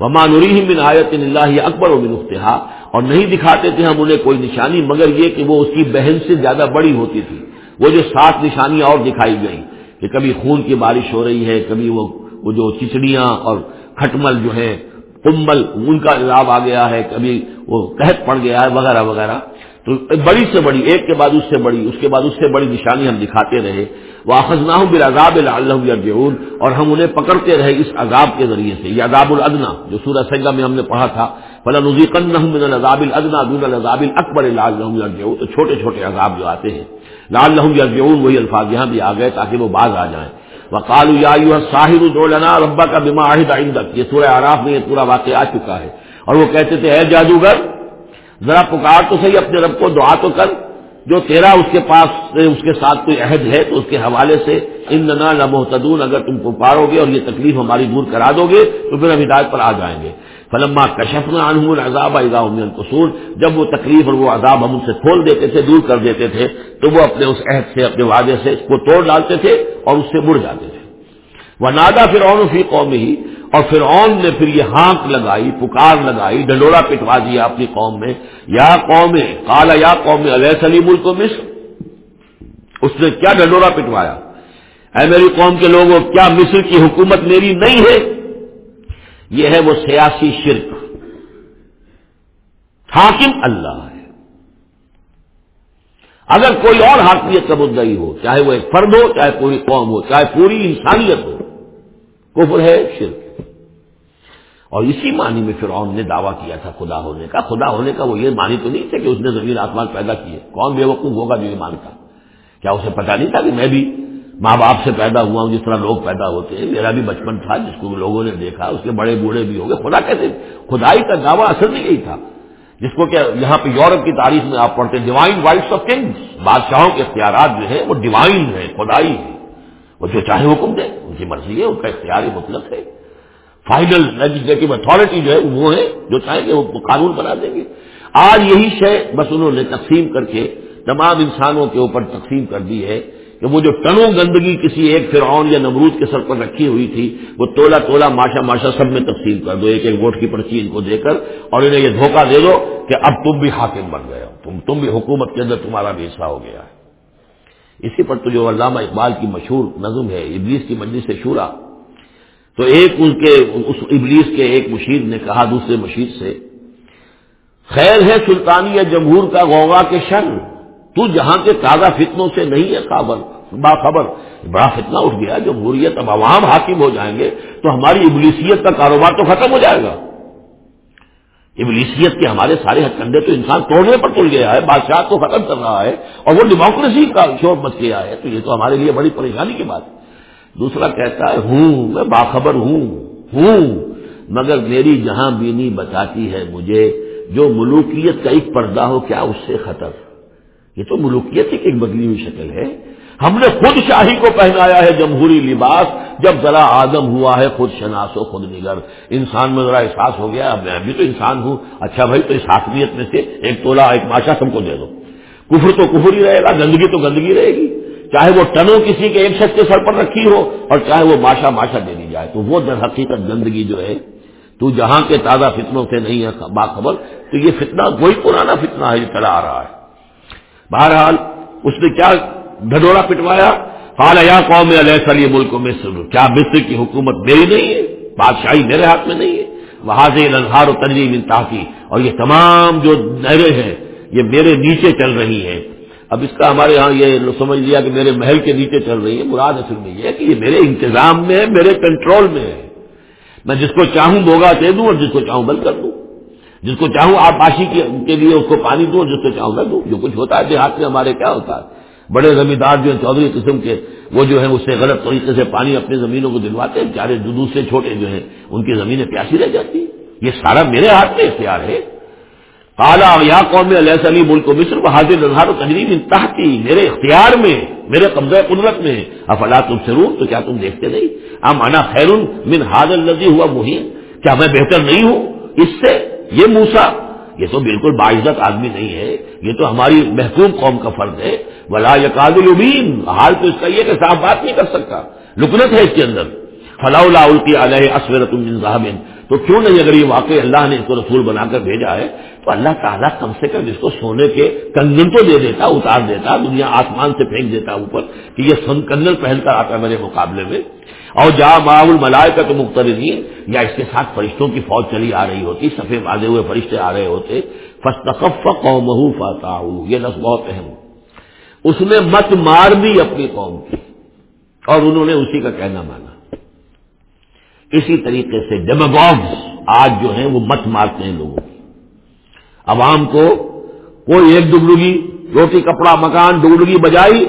وما نوری بن آیت اللہ اکبر و بنختہ اور نہیں دکھاتے تھے ہم انہیں کوئی نشانی، مگر یہ کہ وہ اس کی بہن سے زیادہ بڑی ہوتی تھی۔ وہ جو سات نشانیاں اور دکھائی گئی کہ کبھی خون کی بارش ہو رہی ہے، کبھی وہ وہ جو چچڑیاں اور کھٹمل جو ہے کمبل ان کا عذاب آ گیا ہے، کبھی وہ قحط پڑ گیا ہے، وغیرہ وغیرہ۔ تو بڑی سے بڑی، ایک کے بعد اس سے بڑی، اس کے بعد اس سے بڑی نشانی ہم دکھاتے رہے۔ وہ آخذ نہ ہوں عذاب اللہ اور ہم انہیں پکڑتے رہے اس عذاب کے ذریعے سے، یہ عذاب الادنا، جو سورہ سجا میں ہم نے پڑھا تھا۔ فلاں من العذاب الادنا دون العذاب اکبر اللہ تو چھوٹے چھوٹے عذاب جو آتے ہیں۔ لال لہم یرجعون، وہی الفاظ یہاں بھی آ گئے تاکہ وہ باز آ جائیں۔ وہ کالو یا ساحر لنا ربا کا بیما آہد آئندک یہ سورہ آراف میں یہ پورا واقع آ چکا ہے۔ اور وہ کہتے تھے، اے جادوگر، ذرا پکار تو صحیح اپنے رب کو، دعا تو کر۔ جو تیرا اس کے پاس اس کے ساتھ کوئی عہد ہے تو اس کے حوالے سے ان ننا لمحتدون۔ اگر تم پکارو گے اور یہ تکلیف ہماری دور کرا دو گے تو پھر ہم ہدایت پر آ جائیں گے۔ فلما کشف نہ عذاب ادا قصور جب وہ تکلیف اور وہ عذاب ہم ان سے کھول دیتے تھے، دور کر دیتے تھے، تو وہ اپنے اس عہد سے، اپنے وعدے سے اس کو توڑ ڈالتے تھے اور اس سے مڑ جاتے تھے۔ وہ نادا فرعون فی قوم ہی اور فرعون نے پھر یہ ہانک لگائی، پکار لگائی، ڈنڈوڑا پٹوا دیا اپنی قوم میں۔ یا قوم کالا یا قوم علیہ سلی ملک و مصر؟ اس نے کیا ڈنڈوڑا پٹوایا؟ اے میری قوم کے لوگوں، کیا مصر کی حکومت میری نہیں ہے؟ یہ ہے وہ سیاسی شرک۔ حاکم اللہ ہے۔ اگر کوئی اور حاکمیت کا مدعی ہو، چاہے وہ ایک فرد ہو، چاہے پوری قوم ہو، چاہے پوری انسانیت ہو، کفر ہے، شرک اور اسی معنی میں فرعون نے دعویٰ کیا تھا خدا ہونے کا۔ خدا ہونے کا وہ یہ معنی تو نہیں تھا کہ اس نے زمین آسمان پیدا کیے۔ کون بے وقوف ہوگا جو یہ مانتا؟ کیا اسے پتا نہیں تھا کہ میں بھی ماں باپ سے پیدا ہوا ہوں، جس طرح لوگ پیدا ہوتے ہیں، میرا بھی بچپن تھا، جس کو لوگوں نے دیکھا، اس کے بڑے بوڑھے بھی ہو گئے خدا کہتے خدائی کا دعویٰ اثر نہیں یہی تھا۔ جس کو کہ یہاں پہ یورپ کی تاریخ میں آپ پڑھتے ہیں ڈیوائن وائٹس آف کنگس بادشاہوں کے اختیارات جو ہے وہ ڈیوائن ہے خدائی ہے وہ جو چاہے حکم دے، ان کی مرضی ہے، ان کا اختیار مطلب ہے۔ فائنل لیجسلیٹو اتارٹی جو ہے، وہ ہے، جو چاہیں گے، وہ قانون بنا دیں گے۔ آج یہی شے، بس انہوں نے تقسیم کر کے تمام انسانوں کے اوپر تقسیم کر دی ہے۔ کہ وہ جو ٹنو گندگی کسی ایک فرعون یا نمرود کے سر پر رکھی ہوئی تھی، وہ تولا تولا ماشا ماشا سب میں تقسیم کر دو، ایک ایک ووٹ کی پرچی ان کو دے کر اور انہیں یہ دھوکہ دے دو کہ اب تم بھی حاکم بن گئے ہو، تم تم بھی حکومت کے اندر تمہارا بھی حصہ ہو گیا ہے۔ اسی پر تو جو علامہ اقبال کی مشہور نظم ہے، ابلیس کی مجلس سے شورا، تو ایک ان کے، اس ابلیس کے ایک مشیر نے کہا دوسرے مشیر سے، خیر ہے سلطانی یا جمہور کا غوغا کے شن تو جہاں کے تازہ فتنوں سے نہیں ہے خبر، باخبر۔ بڑا فتنہ اٹھ گیا، جمہوریت اب عوام حاکم ہو جائیں گے تو ہماری ابلیسیت کا کاروبار تو ختم ہو جائے گا۔ ابلیسیت کے ہمارے سارے ہتھ کنڈے تو انسان توڑنے پر تل گیا ہے، بادشاہ کو ختم کر رہا ہے اور وہ ڈیموکریسی کا شور مچ گیا ہے۔ تو یہ تو ہمارے لیے بڑی پریشانی کی بات ہے۔ دوسرا کہتا ہے، ہوں، میں باخبر ہوں ہوں، مگر میری جہاں بینی بتاتی ہے مجھے، جو ملوکیت کا ایک پردہ ہو، کیا اس سے خطر؟ یہ تو ملوکیت کی ایک بدلی ہوئی شکل ہے۔ ہم نے خود شاہی کو پہنایا ہے جمہوری لباس، جب ذرا آدم ہوا ہے خود شناس و خود نگر۔ انسان میں ذرا احساس ہو گیا، اب میں بھی تو انسان ہوں۔ اچھا بھائی، تو اس حاکمیت میں سے ایک تولا، ایک ماشا سب کو دے دو۔ کفر تو کفر ہی رہے گا، گندگی تو گندگی رہے گی۔ چاہے وہ ٹنو کسی کے ایک شخص کے سر پر رکھی ہو اور چاہے وہ ماشا ماشا دے دی جائے۔ تو وہ در حقیقت گندگی جو ہے، تو جہاں کے تازہ فتنوں سے نہیں ہے، باخبر۔ تو یہ فتنہ وہی پرانا فتنہ ہے جو چلا آ رہا ہے۔ بہرحال، اس نے کیا ڈھڈوڑا پٹوایا؟ حال یا قوم علیہ سلی ملک میں کیا مصر کی حکومت میری نہیں ہے؟ بادشاہی میرے ہاتھ میں نہیں ہے؟ وہاں سے لنہار و تنظیم انتہا اور یہ تمام جو نہریں ہیں، یہ میرے نیچے چل رہی ہیں. اب اس کا ہمارے ہاں یہ سمجھ لیا کہ میرے محل کے نیچے چل رہی ہے مراد اصل میں یہ ہے کہ یہ میرے انتظام میں ہے، میرے کنٹرول میں ہے. میں جس کو چاہوں بوگا دے دوں اور جس کو چاہوں بند کر دوں. جس کو چاہوں آپ کے لیے اس کو پانی دوں جس کو چاہوں میں دوں جو کچھ ہوتا ہے دیہات میں ہمارے کیا ہوتا ہے؟ بڑے زمیندار جو ہیں، چودھری قسم کے، وہ جو ہے اس سے غلط طریقے سے پانی اپنی زمینوں کو دلواتے ہیں، چارے دوسرے چھوٹے جو ہیں، ان کی زمینیں پیاسی رہ جاتی یہ سارا میرے ہاتھ میں اختیار ہے۔ کالا یا قوم علیہ سلی ملک و مصر حاضر و تجریب انتہتی میرے اختیار میں، میرے قبضہ قدرت میں، افلا تم سے تو کیا تم دیکھتے نہیں؟ ام انا خیر من حاضر لذی ہوا مہین؟ کیا میں بہتر نہیں ہوں اس سے؟ یہ موسا، یہ تو بالکل باعزت آدمی نہیں ہے، یہ تو ہماری محکوم قوم کا فرض ہے۔ ولا یقاد البین حال تو اس کا یہ کہ صاف بات نہیں کر سکتا۔ لکنت ہے اس کے اندر۔ فلاح القی علیہ اسورت صاحب تو کیوں نہیں اگر یہ واقعی اللہ نے اس کو رسول بنا کر بھیجا ہے؟ تو اللہ تعالیٰ کم سے کم اس کو سونے کے کنگن تو دے دیتا، اتار دیتا، دنیا آسمان سے پھینک دیتا اوپر کہ یہ سن کنگن پہن کر آتا ہے میرے مقابلے میں۔ اور جا معاول ملائے کا تو مختلف یا اس کے ساتھ فرشتوں کی فوج چلی آ رہی ہوتی سفید بازے ہوئے، فرشتے آ رہے ہوتے۔ فستقف قوم فاتا یہ لفظ بہت اہم اس نے مت مار دی اپنی قوم کی۔ اور انہوں نے اسی کا کہنا مانا۔ اسی طریقے سے ڈیموگز آج جو ہیں وہ مت مارتے ہیں لوگوں کی۔ عوام کو کوئی ایک ڈگلگی روٹی، کپڑا، مکان ڈگلگی بجائی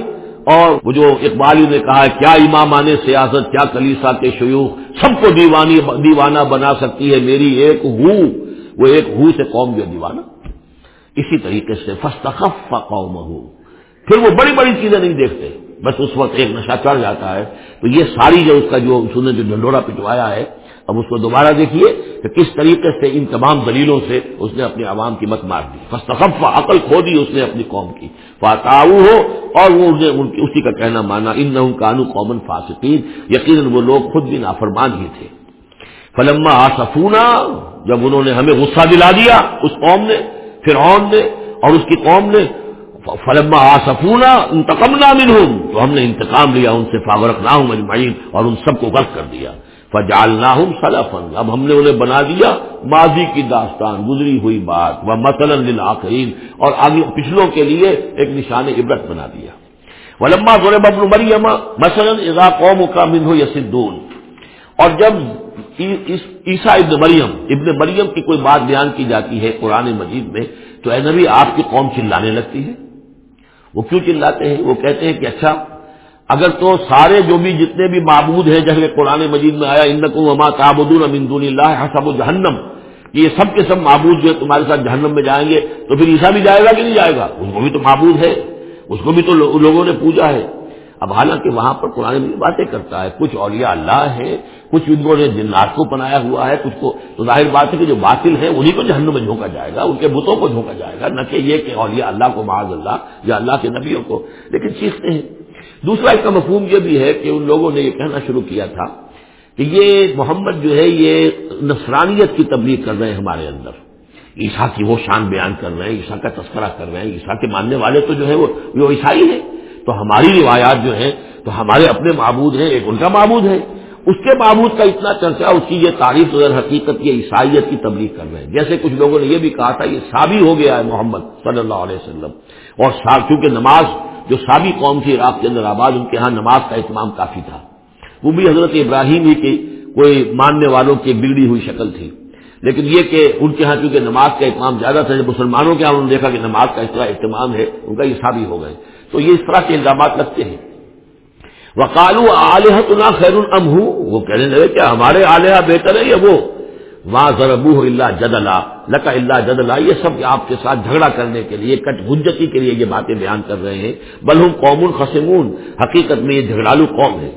اور وہ جو اقبالی جی نے کہا کیا امام آنے سیاست، کیا کلیسا کے شیوخ، سب کو دیوانی، دیوانہ بنا سکتی ہے، میری ایک ہو، وہ ایک ہو سے قوم جو دیوانہ۔ اسی طریقے سے فستخف قوم ہو پھر وہ بڑی بڑی چیزیں نہیں دیکھتے۔ بس اس وقت ایک نشہ چڑھ جاتا ہے۔ تو یہ ساری جو اس کا جو اس نے جو ڈنڈوڑا پٹوایا ہے، اب اس کو دوبارہ دیکھیے کہ کس طریقے سے ان تمام دلیلوں سے اس نے اپنے عوام کی مت مار دی۔ فستخف عقل کھو دی اس نے اپنی قوم کی۔ فاتاؤ ہو اور وہ اسی کا کہنا مانا ان نہ کانو قومن فاسقین۔ یقیناً وہ لوگ خود بھی نافرمان ہی تھے۔ فلما آسفونا جب انہوں نے ہمیں غصہ دلا دیا اس قوم نے، فرعون نے اور اس کی قوم نے فلما آسفونا انتقم نہ ہوں تو ہم نے انتقام لیا، ان سے فاورک نہ ہوں مجمعین اور ان سب کو غرق کر دیا۔ فجال نہ ہوں سلفن اب ہم نے انہیں بنا دیا، ماضی کی داستان، گزری ہوئی بات۔ وہ مثلاً للآخرین۔ اور آگے پچھلوں کے لیے ایک نشان عبرت بنا دیا۔ ولما ضرب ابن مریم، مثلاً اذا قوم کا من ہو یسدون۔ اور جب عیسیٰ ابن مریم ابن مریم کی کوئی بات بیان کی جاتی ہے قرآن مجید میں، تو اے نبی آپ کی قوم چلانے لگتی ہے؟ وہ کیوں چلاتے ہیں؟ وہ کہتے ہیں کہ اچھا اگر تو سارے جو بھی جتنے بھی معبود ہیں، جیسے قرآن مجید میں آیا ان کو وما تابدون اللہ حسب جہنم جہنم یہ سب کے سب معبود جو ہے تمہارے ساتھ جہنم میں جائیں گے، تو پھر عیسیٰ بھی جائے گا کہ نہیں جائے گا؟ اس کو بھی تو معبود ہے، اس کو بھی تو لوگوں نے پوجا ہے۔ اب حالانکہ وہاں پر قرآن مجید باتیں کرتا ہے، کچھ اولیاء اللہ ہے کچھ انہوں نے جنات کو بنایا ہوا ہے، کچھ کو تو ظاہر بات ہے کہ جو باطل ہے انہیں کو جہنم میں جھونکا جائے گا، ان کے بتوں کو جھونکا جائے گا، نہ کہ یہ کہ اولیاء اللہ کو، معاذ اللہ، یا اللہ کے نبیوں کو۔ لیکن چیختے ہیں۔ دوسرا اس کا مفہوم یہ بھی ہے کہ ان لوگوں نے یہ کہنا شروع کیا تھا کہ یہ محمد جو ہے، یہ نصرانیت کی تبلیغ کر رہے ہیں ہمارے اندر۔ عیسیٰ کی وہ شان بیان کر رہے ہیں، عیسیٰ کا تذکرہ کر رہے ہیں، عیسیٰ کے ماننے والے تو جو ہے وہ عیسائی ہیں۔ تو ہماری روایات جو ہیں، تو ہمارے اپنے معبود ہیں، ایک ان کا معبود ہے۔ اس کے معبود کا اتنا چرچا، اس کی یہ تعریف اگر حقیقت یہ عیسائیت کی تبلیغ کر رہے ہیں۔ جیسے کچھ لوگوں نے یہ بھی کہا تھا، یہ سابی ہو گیا ہے محمد صلی اللہ علیہ وسلم۔ اور چونکہ نماز، جو سابی قوم تھی عراق کے اندر آباد، ان کے ہاں نماز کا اہتمام کافی تھا۔ وہ بھی حضرت ابراہیم ہی کی کوئی ماننے والوں کی بگڑی ہوئی شکل تھی۔ لیکن یہ کہ ان کے ہاں چونکہ نماز کا اہتمام زیادہ تھا، جب مسلمانوں کے ہاں انہوں نے دیکھا کہ نماز کا اس طرح اہتمام ہے، ان کا یہ سابی ہو گئے۔ تو یہ اس طرح کے الزامات لگتے ہیں۔ وکالو علیہ خیر الم ہوں وہ کہنے لگے کہ ہمارے علیہ بہتر ہے یا وہ؟ وہاں ضربو اللہ جد اللہ لکا اللہ جد اللہ یہ سب آپ کے ساتھ جھگڑا کرنے کے لیے، کٹ گنجتی کے لیے یہ باتیں بیان کر رہے ہیں۔ بلہم قوم الخسمون حقیقت میں یہ جھگڑالو قوم ہے۔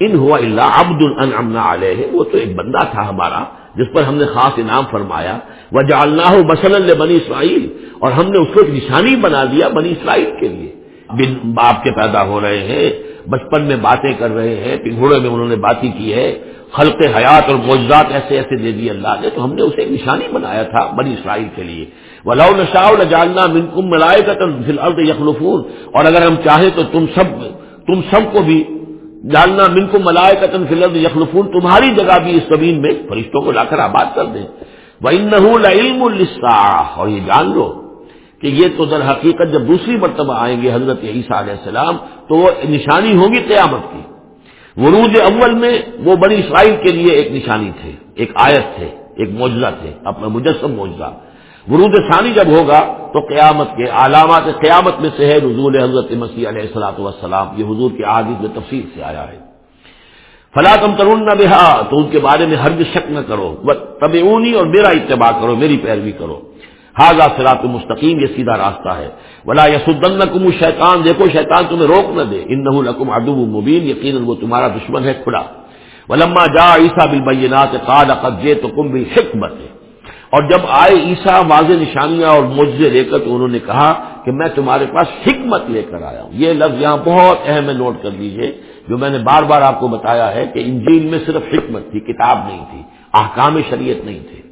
ان ہوا اللہ عبد الن علیہ، وہ تو ایک بندہ تھا ہمارا۔ جس پر ہم نے خاص انعام فرمایا وہ جالنا ہو بنی اسرائیل، اور ہم نے اس کو ایک نشانی بنا دیا بنی اسرائیل کے لیے۔ بن باپ کے پیدا ہو رہے ہیں، بچپن میں باتیں کر رہے ہیں پنگھوڑے میں انہوں نے باتیں کی ہے خلق حیات اور موجودات ایسے ایسے دے دی اللہ نے، تو ہم نے اسے ایک نشانی بنایا تھا بنی اسرائیل کے لیے۔ ولاؤ نشا جالنا منکم ملائے گا تو یخلفون اور اگر ہم چاہیں تو تم سب تم سب کو بھی جالنا منکم ملائے کا فلد یخلفون، تمہاری جگہ بھی اس زمین میں فرشتوں کو لا کر آباد کر دیں۔ وہ علم الصاح اور یہ جان لو کہ یہ تو در حقیقت جب دوسری مرتبہ آئیں گے حضرت عیسیٰ علیہ السلام، تو وہ نشانی ہوگی قیامت کی۔ وروج اول میں وہ بڑی اسرائیل کے لیے ایک نشانی تھے، ایک آیت تھے، ایک موجودہ تھے، اپنا مجسم موجودہ ورود ثانی جب ہوگا تو قیامت کے علامات قیامت میں سے ہے رضول حضرت مسیح علیہ السلاۃ والسلام۔ یہ حضور کے عادت میں تفصیل سے آیا ہے۔ فلاں ترون نہ بہا، تو ان کے بارے میں ہر شک نہ کرو۔ تب اونی اور میرا اتباع کرو، میری پیروی کرو۔ حاضہ سرات مستقیم، یہ سیدھا راستہ ہے۔ ولا یسدن کم شیطان دیکھو شیطان تمہیں روک نہ دے۔ ان نہ ادب مبین یقیناً وہ تمہارا دشمن ہے کھلا۔ ولما جا عیسا بالبینات قال قد تو کم بھی حکمت اور جب آئے عیسا واضح نشانیاں اور مجھے لے کر تو انہوں نے کہا کہ میں تمہارے پاس حکمت لے کر آیا ہوں۔ یہ لفظ یہاں بہت اہم ہے، نوٹ کر لیجیے، جو میں نے بار بار آپ کو بتایا ہے کہ انجیل میں صرف حکمت تھی، کتاب نہیں تھی، احکام شریعت نہیں تھے۔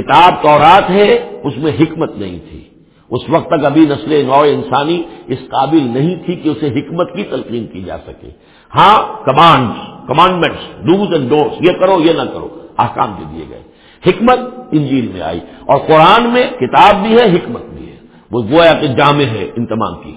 کتاب تورات ہے، اس میں حکمت نہیں تھی۔ اس وقت تک ابھی نسل نو انسانی اس قابل نہیں تھی کہ اسے حکمت کی تلقین کی جا سکے۔ ہاں command commandments dos and don'ts یہ کرو، یہ نہ کرو، احکام دے دیے گئے۔ حکمت انجیل میں آئی اور قرآن میں کتاب بھی ہے، حکمت بھی ہے۔ وہ گویا کہ جامع ہے ان تمام کی۔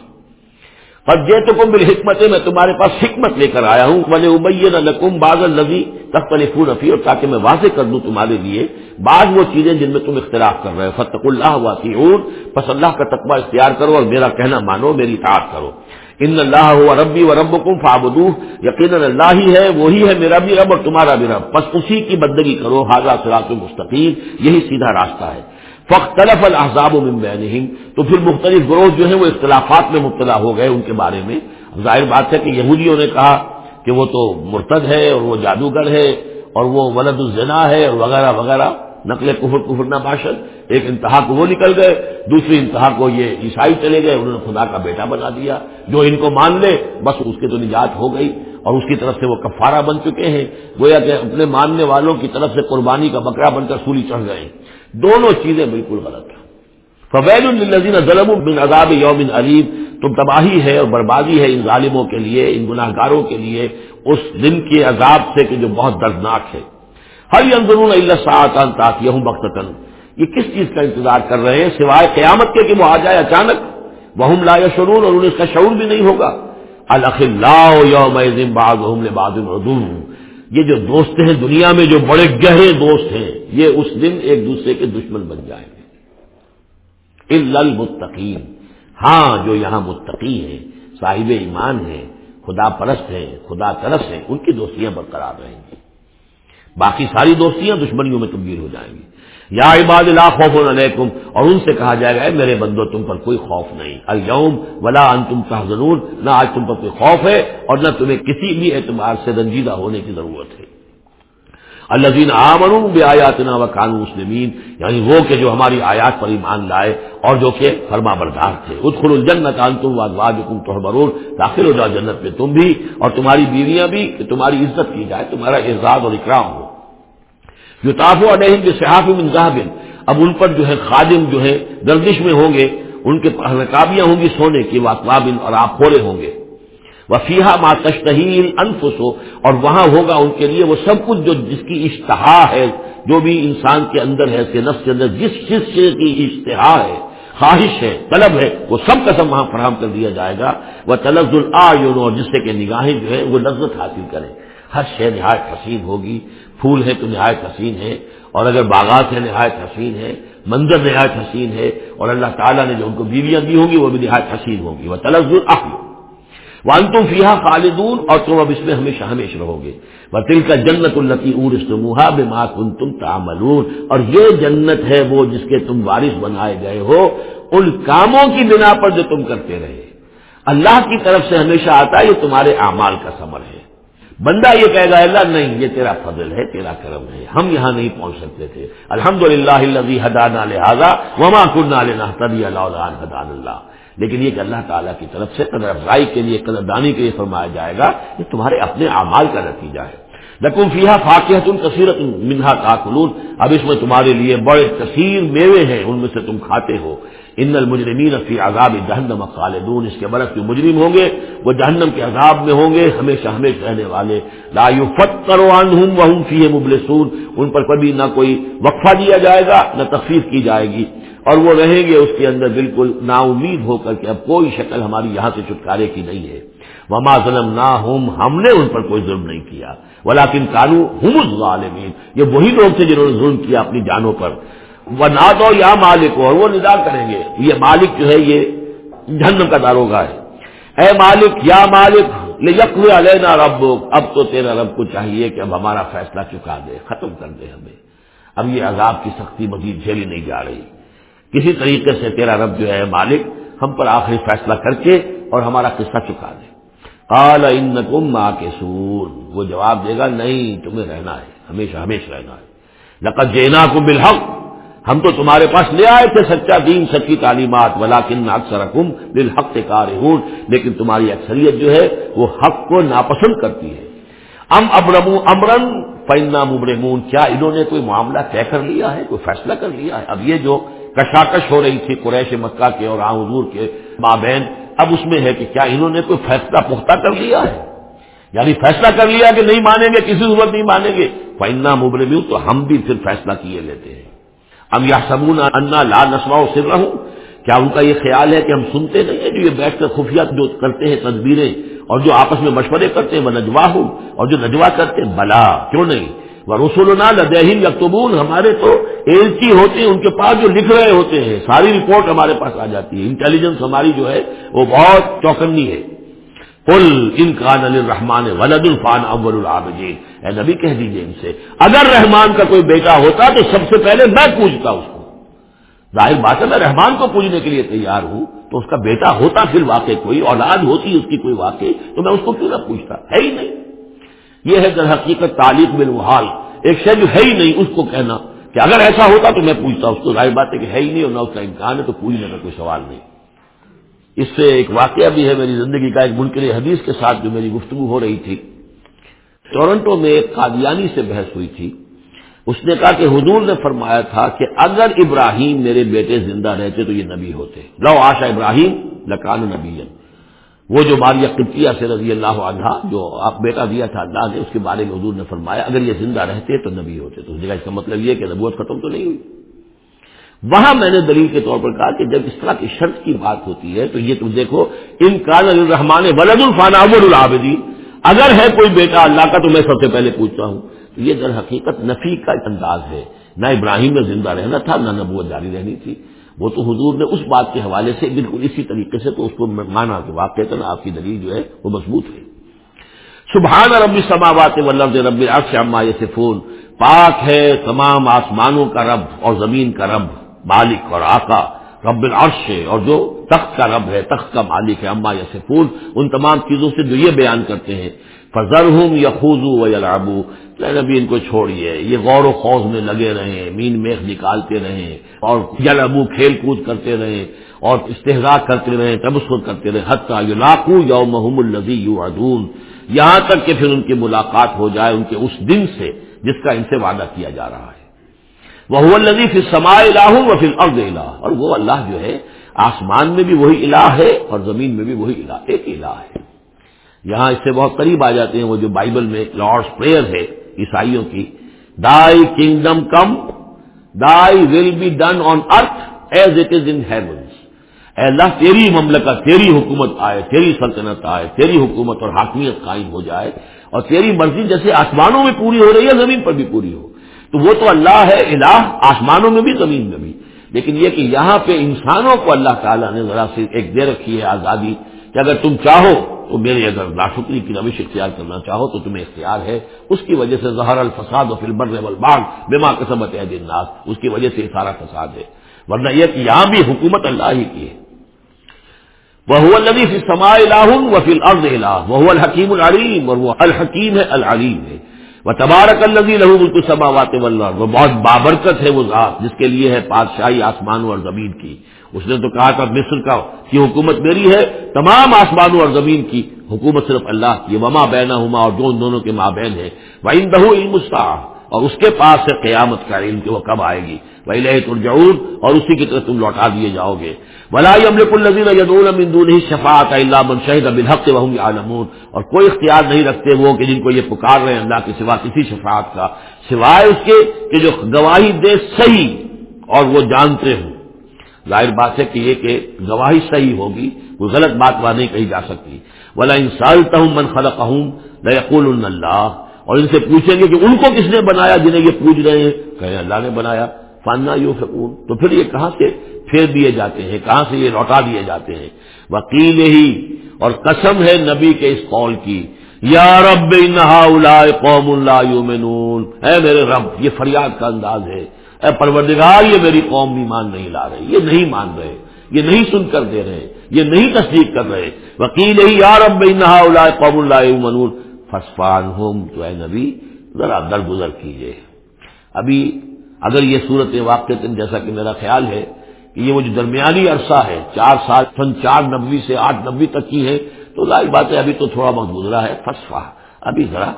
اور یہ تو کم حکمت ہے میں تمہارے پاس حکمت لے کر آیا ہوں۔ بولے ابین القم باز الزی تخت رفیع اور تاکہ میں واضح کر دوں تمہارے لیے بعض وہ چیزیں جن میں تم اختلاف کر رہے ہو۔ فتق اللہ واسی پس اللہ کا تقبہ اختیار کرو اور میرا کہنا مانو، میری اطاعت کرو۔ ان اللہ ہوا ربی و رب کم فابدو یقیناً اللہ ہی ہے وہی ہے میرا بھی رب اور تمہارا بھی رب. بس اسی کی بندگی کرو حاضہ سراط مستقیم. یہی سیدھا راستہ ہے. فختلف الحضاب و ممبین تو پھر مختلف گروہ جو ہیں، وہ اختلافات میں مبتلا ہو گئے ان کے بارے میں. ظاہر بات ہے کہ یہودیوں نے کہا کہ وہ تو مرتد ہے اور وہ جادوگر ہے اور وہ ولد الزنا ہے اور وغیرہ وغیرہ. نقل کفر کفر نہ باشد، ایک انتہا کو وہ نکل گئے، دوسری انتہا کو یہ عیسائی چلے گئے، انہوں نے خدا کا بیٹا بنا دیا، جو ان کو مان لے، بس اس کی تو نجات ہو گئی، اور اس کی طرف سے وہ کفارہ بن چکے ہیں، گویا کہ اپنے ماننے والوں کی طرف سے قربانی کا بکرا بن کر سولی چڑھ گئے دونوں چیزیں بالکل غلط ہیں۔ فویل النزین ظلم بن عذاب یوم علیب تو تباہی ہے اور بربادی ہے ان ظالموں کے لیے، ان گناہ گاروں کے لیے، اس دن کے عذاب سے کہ جو بہت دردناک ہے۔ ہر اندرون اللہ ساطان تاکہ ہوں بختن یہ کس چیز کا انتظار کر رہے ہیں سوائے قیامت کے کہ وہ آ جائے اچانک؟ وہ لا شرون اور انہیں اس کا شعور بھی نہیں ہوگا. الخلاء یوم باغ باد یہ جو دوست ہیں دنیا میں جو بڑے گہرے دوست ہیں، یہ اس دن ایک دوسرے کے دشمن بن جائیں گے. المتقین. ہاں جو یہاں متقی ہیں، صاحب ایمان ہیں، خدا پرست ہیں، خدا ترس ہیں، ان کی دوستیاں برقرار رہیں گی. باقی ساری دوستیاں دشمنیوں میں تبدیل ہو جائیں گی۔ یا عباد اللہ، خوف علیکم۔ اور ان سے کہا جائے گا، اے میرے بندو، تم پر کوئی خوف نہیں۔ الوم ولا ان تم کا نہ آج تم پر کوئی خوف ہے اور نہ تمہیں کسی بھی اعتبار سے رنجیدہ ہونے کی ضرورت ہے۔ الزین آمن بے آیاتنا و قانون مسلمین یعنی وہ کہ جو ہماری آیات پر ایمان لائے اور جو کہ فرما بردار تھے۔ ادخل الجنت ان تم واج تو داخل ہو جاؤ جنت میں تم بھی اور تمہاری بیویاں بھی، کہ تمہاری عزت کی جائے، تمہارا اعزاز اور اکرام ہو۔ جو تاف و جو صحاف من اب ان پر جو ہے خادم جو ہے گردش میں ہوں گے، ان کے رکابیاں ہوں گی سونے کی واقعابن اور آپ پورے ہوں گے۔ وفیحا ما تشتہیل انفسو، اور وہاں ہوگا ان کے لیے وہ سب کچھ جو جس کی اشتہا ہے، جو بھی انسان کے اندر ہے کے نفس کے اندر جس چیز کی اشتہا ہے، خواہش ہے، طلب ہے، وہ سب قسم وہاں فراہم کر دیا جائے گا۔ وہ طلب العین اور جس سے کہ نگاہیں جو ہے، وہ لذت حاصل کریں۔ ہر شے نہایت حسین ہوگی۔ پھول ہے تو نہایت حسین ہے، اور اگر باغات ہے نہایت حسین ہے، منظر نہایت حسین ہے، اور اللہ تعالیٰ نے جو ان کو بیویاں دی ہوں گی، وہ بھی نہایت حسین ہوگی وہ تلز العقل وان تم فیحا خالدون، اور تم اب اس میں ہمیشہ ہمیشہ رہو گے۔ وہ دل کا جنت التی ار استموہا بے ماں کن تم اور یہ جنت ہے وہ جس کے تم وارث بنائے گئے ہو، ان کاموں کی بنا پر جو تم کرتے رہے۔ اللہ کی طرف سے ہمیشہ آتا ہے، یہ تمہارے اعمال کا سمر ہے۔ بندہ یہ کہے گا، اللہ نہیں، یہ تیرا فضل ہے، تیرا کرم ہے، ہم یہاں نہیں پہنچ سکتے تھے۔ الحمد للہ حدان لہٰذا وما کن اللہ حدان اللہ۔ لیکن یہ کہ اللہ تعالیٰ کی طرف سے قدر افزائی کے لیے، قدر دانی کے لیے فرمایا جائے گا، یہ تمہارے اپنے اعمال کا نتیجہ ہے۔ نقم فیحا فاقیت کثیرت منہا تاخلون اب اس میں تمہارے لیے بڑے کثیر میوے ہیں، ان میں سے تم کھاتے ہو۔ ان المجرمین فی عذاب جہنم خالدون، اس کے برس جو مجرم ہوں گے، وہ جہنم کے عذاب میں ہوں گے، ہمیشہ ہمیشہ رہنے والے۔ لا فتر وہم فی مبلسون۔ ان پر کبھی نہ کوئی وقفہ دیا جائے گا، نہ تخفیف کی جائے گی۔ اور وہ رہیں گے اس کے اندر بالکل نا امید ہو کر کے اب کوئی شکل ہماری یہاں سے چھٹکارے کی نہیں ہے۔ وما ظلم نہ ہم ہم نے ان پر کوئی ظلم نہیں کیا۔ ولاکن کانو ہم ظالمین یہ وہی لوگ تھے جنہوں نے ظلم کیا اپنی جانوں پر۔ وہ نہ دو یا مالک ہو، اور وہ ندا کریں گے۔ یہ مالک جو ہے، یہ جہنم کا داروگا ہے۔ اے مالک، یا مالک یک علینا رب اب تو تیرا رب کو چاہیے کہ اب ہمارا فیصلہ چکا دے، ختم کر دے ہمیں۔ اب یہ عذاب کی سختی مزید جھیلی نہیں جا رہی۔ کسی طریقے سے تیرا رب جو ہے مالک، ہم پر آخری فیصلہ کر کے اور ہمارا قصہ چکا دے۔ کال ان کم ماں کے سور وہ جواب دے گا، نہیں، تمہیں رہنا ہے، ہمیشہ ہمیشہ رہنا ہے۔ لقت جینا کو بالحق۔ ہم تو تمہارے پاس لے آئے تھے سچا دین، سچی تعلیمات ولا کن اکثر حکم بالحق سے کار لیکن تمہاری اکثریت جو ہے وہ حق کو ناپسند کرتی ہے۔ ام ابرم امرن فینا مبرمون۔ کیا انہوں نے کوئی معاملہ طے کر لیا ہے، کوئی فیصلہ کر لیا ہے؟ اب یہ جو کشاکش ہو رہی تھی قریش مکہ کے اور حضور کے ماں بہن اب اس میں ہے کہ کیا انہوں نے کوئی فیصلہ پختہ کر لیا ہے؟ یعنی فیصلہ کر لیا کہ نہیں مانیں گے، کسی صورت نہیں مانیں گے۔ فائنا مبرم تو ہم بھی پھر فیصلہ کیے لیتے ہیں۔ ہم یا سبون انا لا نسما سر رہوں کیا ان کا یہ خیال ہے کہ ہم سنتے نہیں ہیں جو یہ بیٹھ کر خفیہ جو کرتے ہیں تصویریں اور جو آپس میں مشورے کرتے ہیں، وہ نجوا ہوں اور جو نجوا کرتے ہیں، بلا، کیوں نہیں؟ وہ رسول لدہم یکتبون، ہمارے تو ایلچی ہوتے ہیں، ان کے پاس جو لکھ رہے ہوتے ہیں، ساری رپورٹ ہمارے پاس آ جاتی ہے۔ انٹیلیجنس ہماری جو ہے، وہ بہت چوکنی ہے۔ کل ان کا نل رحمان ولد الفان اول العابدین۔ اے نبی کہہ دیجیے ان سے، اگر رحمان کا کوئی بیٹا ہوتا تو سب سے پہلے میں پوچھتا اس کو۔ ظاہر بات ہے، میں رحمان کو پوجنے کے لیے تیار ہوں، تو اس کا بیٹا ہوتا پھر واقع کوئی، اولاد ہوتی اس کی کوئی واقع تو میں اس کو کیوں نہ پوچھتا ہے ہی نہیں۔ یہ ہے در حقیقت تعلیق بالوحال۔ ایک شے جو ہے ہی نہیں، اس کو کہنا کہ اگر ایسا ہوتا تو میں پوچھتا اس کو۔ ظاہر بات ہے کہ ہے ہی نہیں اور نہ اس کا امکان ہے، تو پوچھنے کا کوئی سوال نہیں۔ اس سے ایک واقعہ بھی ہے میری زندگی کا، ایک منکر حدیث کے ساتھ جو میری گفتگو ہو رہی تھی۔ ٹورنٹو میں ایک قادیانی سے بحث ہوئی تھی۔ اس نے کہا کہ حضور نے فرمایا تھا کہ اگر ابراہیم میرے بیٹے زندہ رہتے تو یہ نبی ہوتے۔ لو آشا ابراہیم لکان نبی وہ جو ماریہ قبطیہ سے رضی اللہ عنہ، جو آپ بیٹا دیا تھا اللہ نے، اس کے بارے میں حضور نے فرمایا، اگر یہ زندہ رہتے تو نبی ہوتے۔ تو اس جگہ اس کا مطلب یہ کہ نبوت ختم تو نہیں ہوئی۔ وہاں میں نے دلیل کے طور پر کہا کہ جب اس طرح کی شرط کی بات ہوتی ہے، تو یہ تم دیکھو، ان الرحمان ولد الفان ابر العابدی۔ اگر ہے کوئی بیٹا اللہ کا، تو میں سب سے پہلے پوچھتا ہوں۔ تو یہ در حقیقت نفی کا انداز ہے۔ نہ ابراہیم میں زندہ رہنا تھا، نہ نبوت جاری رہنی تھی۔ وہ تو حضور نے اس بات کے حوالے سے بالکل اسی طریقے سے تو اس کو مانا کہ واقع آپ کی دلیل جو ہے، وہ مضبوط ہے۔ سبحان ربی سماوات ولفظ رب عما سے فون پاک ہے تمام آسمانوں کا رب اور زمین کا رب۔ مالک اور آقا، رب العرش ہے، اور جو تخت کا رب ہے، تخت کا مالک ہے، اما یا ان تمام چیزوں سے جو یہ بیان کرتے ہیں۔ فضر ہوں یا خوضو و یلابو نبی، ان کو چھوڑیے۔ یہ غور و خوض میں لگے رہیں، مین میخ نکالتے رہیں، اور یلابو کھیل کود کرتے رہیں، اور استحراک کرتے رہیں تبصر کرتے رہیں۔ حتیٰ یلاقو یوم محمد النزی یو ادون یہاں تک کہ پھر ان کی ملاقات ہو جائے، ان کے اس دن سے جس کا ان سے وعدہ کیا جا رہا ہے۔ وہ اللہ پھر سما الہ و پھر ارد الہ اور وہ اللہ جو ہے، آسمان میں بھی وہی الہ ہے اور زمین میں بھی وہی الہ، ایک الہ ہے۔ یہاں اس سے بہت قریب آ جاتے ہیں وہ جو بائبل میں لارڈس پریئر ہے، عیسائیوں کی۔ Thy kingdom come thy will be done on earth as it is in heavens اے اللہ، تیری مملکت، تیری حکومت آئے، تیری سلطنت آئے، تیری حکومت اور حاکمیت قائم ہو جائے اور تیری مرضی جیسے آسمانوں میں پوری ہو رہی ہے، زمین پر بھی پوری ہو۔ تو وہ تو اللہ ہے الہ، آسمانوں میں بھی، زمین میں بھی۔ لیکن یہ کہ یہاں پہ انسانوں کو اللہ تعالیٰ نے ذرا سے ایک دے رکھی ہے آزادی، کہ اگر تم چاہو تو میرے اگر ناشکری کی روش اختیار کرنا چاہو تو تمہیں اختیار ہے۔ اس کی وجہ سے زہر الفساد و فلبر والباغ بما قسمت ہے الناس، اس کی وجہ سے یہ سارا فساد ہے۔ ورنہ یہ کہ یہاں بھی حکومت اللہ ہی کی ہے۔ وہ النبی فی سما الہ و فی الارض الہ وہ الحکیم العلیم، اور وہ الحکیم ہے العلیم ہے۔ وہ تبارک النبی لہو بالکل سماوات والارض، وہ بہت بابرکت ہے وہ ذات، جس کے لیے ہے بادشاہی آسمانوں اور زمین کی۔ اس نے تو کہا تھا مصر کا کی حکومت میری ہے، تمام آسمانوں اور زمین کی۔ حکومت صرف اللہ کی وما بینا ہما اور جو ان دونوں کے ماں بہن ہے وہ ان دہو علم اور اس کے پاس سے قیامت کا علم کہ وہ کب آئے گی۔ وہی لہ ترجعون اور اسی کی طرف تم لوٹا دیے جاؤ گے۔ ولائی املک النزین یدون امدون ہی شفاعت اللہ من شہید بالحق وہم عالمون اور کوئی اختیار نہیں رکھتے وہ کہ جن کو یہ پکار رہے ہیں اللہ کے سوا کسی شفاعت کا۔ سوائے اس کے کہ جو گواہی دے صحیح اور وہ جانتے ہوں۔ ظاہر بات ہے کہ یہ کہ گواہی صحیح ہوگی، کوئی غلط بات وہاں نہیں کہی جا سکتی۔ ولا ان سالتا ہوں من خلق ہوں یقول اللہ اور ان سے پوچھیں گے کہ ان کو کس نے بنایا جنہیں یہ پوچھ رہے ہیں؟ کہیں اللہ نے بنایا۔ فانا یو فکون تو پھر یہ کہاں سے پھیر دیے جاتے ہیں؟ کہاں سے یہ لوٹا دیے جاتے ہیں؟ وکیل ہی۔ اور قسم ہے نبی کے اس قول کی۔ یا رب نہا قوم اللہ یومنون اے میرے رب، یہ فریاد کا انداز ہے۔ اے پروردگار، یہ میری قوم بھی مان نہیں لا رہی یہ نہیں مان رہے۔ یہ نہیں سن کر دے رہے۔ یہ نہیں تصدیق کر رہے۔ وکیل ہی۔ یا رب نہا قوم اللہ یومنون فسفان ہوم تو اے نبی ذرا درگزر کیجیے ابھی اگر یہ صورت واقع جیسا کہ میرا خیال ہے کہ یہ وہ جو درمیانی عرصہ ہے، چار سال، سن چار نبی سے آٹھ نبی تک کی ہے تو ظاہر بات ہے ابھی تو تھوڑا وقت گزرا ہے۔ فسفا ابھی ذرا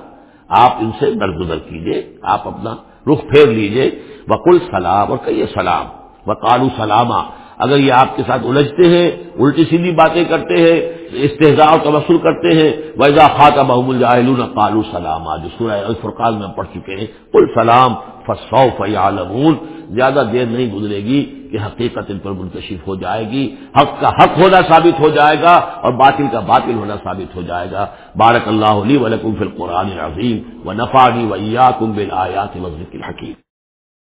آپ ان سے درگزر کیجیے آپ اپنا رخ پھیر لیجیے وکل سلام اور کہیے سلام۔ و کالو سلامہ اگر یہ آپ کے ساتھ الجھتے ہیں، الٹی سیدھی باتیں کرتے ہیں استحضاء و تبصر کرتے ہیں ویزا خاطہ محمود الجاہلون قالو سلام جو سورہ الفرقان میں پڑھ چکے ہیں۔ کل سلام فسو فیالمون زیادہ دیر نہیں گزرے گی کہ حقیقت ان پر منتشف ہو جائے گی۔ حق کا حق ہونا ثابت ہو جائے گا اور باطل کا باطل ہونا ثابت ہو جائے گا۔ بارک اللہ علی ولکم فی القرآن العظیم۔ و نفانی ویا کم بل آیات وزرک الحکیم۔